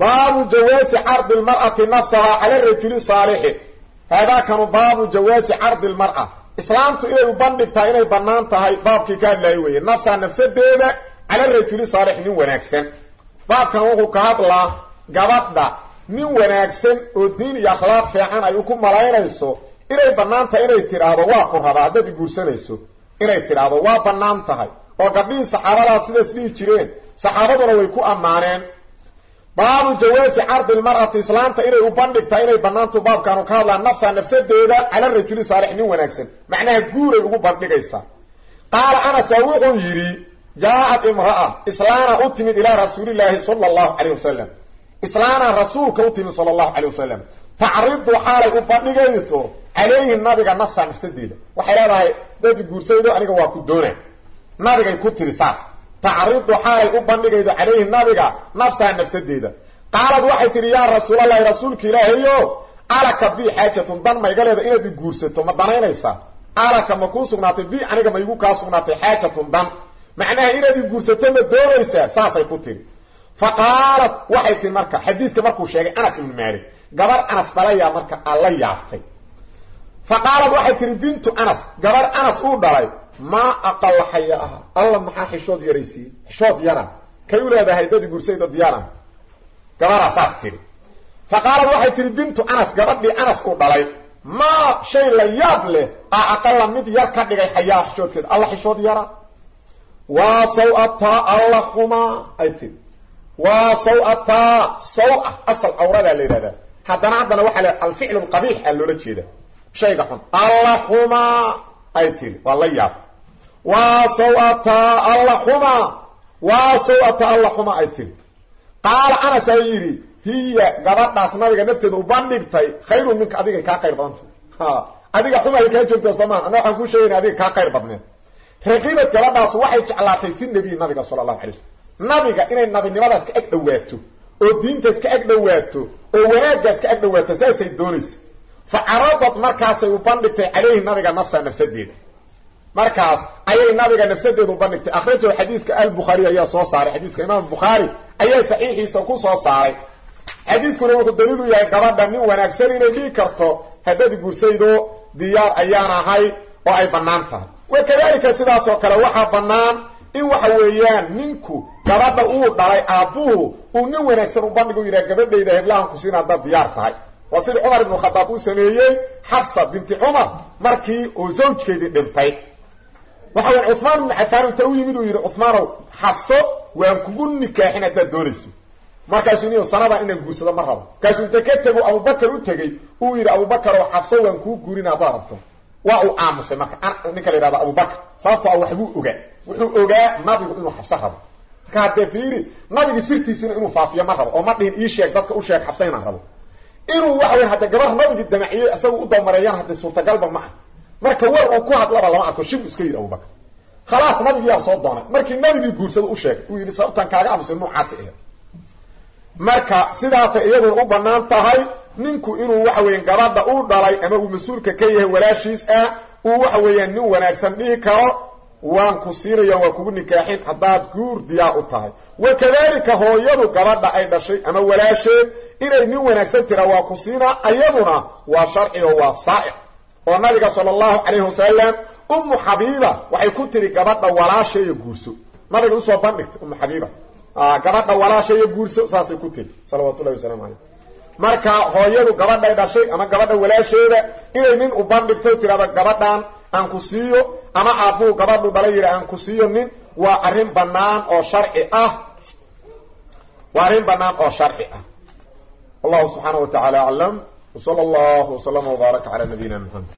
baabu jawaasi cardi lmar'ati nafsaha cala rajuli saalixi haadaakanu baabu jawaasi cardi lmar'a. Islaamtu inay u bandhigtaa inay bannaan tahay baabkii ka hadlaayay weeye. Nafsaha nafsadeeda cala rajuli saalix nin wanaagsan. Baabkan wuxuu ka hadlaa gabadha nin wanaagsan oo diin iyo akhlaaq fiican ay ku malaynayso inay bannaan tahay inay tidhaahdo waa ku rabaa haddaad guursanayso inay tidhaahdo waa bannaan tahay. Oo gabdhihii saxaabadaa sidaas dhihi jireen saxaabaduna way ku ammaaneen baabu jawaasi cardi lmar'ati islaamta inay u bandhigtaa inay bannaantu baabkaanu ka hadlaa nafsa nafsadeeda cala rajuli saalix nin wanaagsan. Macnaha guuray ugu bandhigaysaa qaala anasa wuxuu yidhi jaa-ad imra'a islaana u timid ilaa rasuulilaahi sala allahu calayh wasalam islaana rasuulka u timid sala allahu calayh wasalam tacridu xaalay u bandhigayso calayhi nabiga nafsa nafsadeeda waxay leedahay dadi guursaydo aniga waa ku doona nabigay ku tiri saas tacridu xaalay u bandhigaydo calayhi nabiga nafsaha nafsadeeda qaalad waxay tidhi yaa rasuulallahi rasuulka ilaahayo alaka bi xaajatun dan mayga leeda inaad i guursato ma danaynaysaa? Alaka ma kuu sugnaatay bi aniga ma igu kaa sugnaatay xaajatun dan. Macnaha inaad i guursato ma doonaysaa? Saasay ku tiri fa qaalat waxay tihi marka xadiidka markuu sheegay anas ibnu maalik gabar anas dhalayaa marka alla yaabtay fa qaalad waxay tihi bintu anas gabar anas uu dhalay maa aqala xayaaha alla maxaa xishood yaraysiiyey xishood yara kay u leedahay dadi guursaydo diyaaran gabaraa saas tiri fa qaalad waxay tihi bintu anas gabadhii anas uu dhalay maa shay la yaab leh a aqala mid yar ka dhigay xayaa xishoodkeeda alla xishood yara waa saw-ataa alla xumaa ay tiri waa saw-ataa saw-a asal cawradaa la haddana haddana waxaa la alficlu lqabiix aa loola jeeda shayga xun alla xumaa ay tiri waa la yaab. Waa saw-ataa alla xumaa waa saw-ataa alla xumaa ay tiri. Qaala anas aa yidhi hiya gabadhaas nabiga nafteeda u bandhigtay khayrun minka adigay kaa qayr badanta adiga xumay kaa joogta soomaa ana waxaan kuu sheegayna adiga kaa qayr badneed raqiibad gabadhaas waxay jeclaatay fi nabiy nabiga sala allahu alay waslm nabiga inay nabinimadaas ka ag dhowaato oo diintaas ka oo wanaaggaas ka ag saasay doonaysa fa caradad markaasay u bandhigtay calayhi nabiga nafsa nafsadeeda. Markaas ayay nabiga nafsadeeda u bandhigtay. Akhrajahu xadiidka albukhaari ayaa soo saaray xadiiska imaam bukhaari ayaa saxiixiisa ku soo saaray. Xadiidkuna wuxuu daliil u yahay gabadha nin wanaagsan inay dhigi karto haddadi guursaydo diyaar ayaan ahay oo ay bannaan tahay. Wa kadalika sidaasoo kale waxaa bannaan in waxa weeyaan ninku gabadha uu dhalay aabbuhu uu nin wanaagsan u bandhigu yidhaha gabadhayda heblahan ku siin haddaad diyaar tahay waa sidii cumar ibnu khadaab uu sameeyey xafsa binti cumar markii uu zawjkeedii dhintay. Waxa weyan cuhmaan ibnu cafaan inta u yimid uu yidhi cuhmaanow xafso waan kugu nikaaxin haddaad doonayso. Markaasuu ni sanadan inaan guursado ma rabo. Markaasuu inta ka tego abubakar u tegey uu yidhi abubakar oo xafso waan kuu guurina haddaad rabto. Waa uu aamusay marka ninka la yidhahdo abubakar sababtoo a waxbuu ogaa. Wuxuu ogaa nabigu inuu xabso rabo. Marka haddee fiiri nabigi sirtiisina inuu faafiyo ma rabo oo ma dhihin ii dadka u sheeg xabsa inaan rabo inuu waxa weyan hadde gabar nabigii damaciyey isagu u damareeyaan haddee suurtagalba ma ah marka war uu ku hadlaba lama arko shibu iska yidhi abubakar khalaas nabigiyaa soo doonay. Markii nabigii guursada u sheegay uu yidhi sababtan kaaga aamusay nuucaasi ahe. Marka sidaasay iyaduna u bannaan tahay ninku inuu waxa weeyaan gabadha uu dhalay ama uu mas'uulka ka yahay walaashiis ah uu waxa weeyaan nin wanaagsan dhihi karo waan ku siinaya waa kugu nikaaxin haddaad guur diyaar u tahay. Wa kadalika hooyadu gabadha ay dhashay ama walaasheed inay nin wanaagsan tira waa ku siina ayaduna waa sharci oo waa saa'iq. Oo nabiga sala allahu calayhi wasalam ummu xabiiba waxay ku tiri gabadha walaasheeyo guurso. Nabiga u soo bandhigtay ummu xabiiba gabadha walaasheeyo guurso saasay ku tiri salawatu llahi wasalaamu calayh marka hooyadu gabadhay dhashay ama gabadha walaasheeda inay nin u bandhigto tirahdo gabadhan aan ku siiyo ama aabbuu gabadhu dhala yidhi aan ku siiyo nin waa arrin bannaan oo sharci ah. Waa arrin bannaan oo sharci ah. Wallahu subxaana wa tacaala aclam. Wsala allahu waslama wbaaraka cala nabiyina maxamed